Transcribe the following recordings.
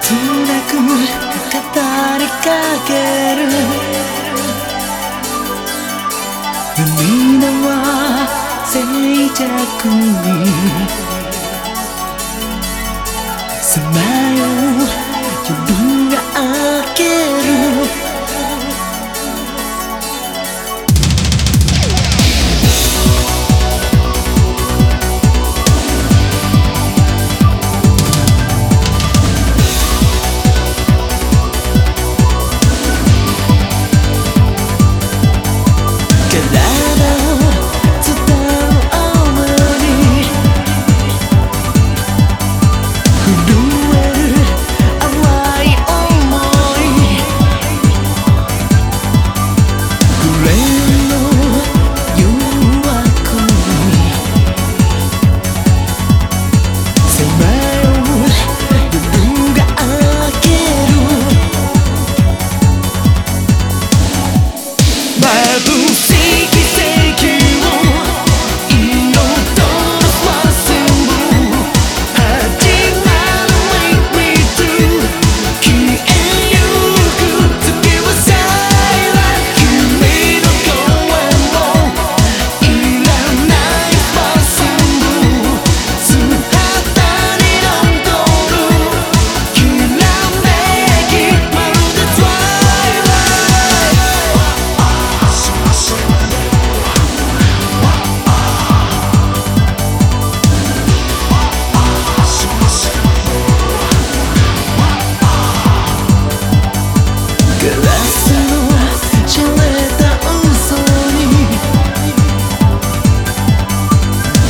切なく語りかける。涙は静寂に。さまよう夜が明ける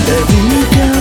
的一片。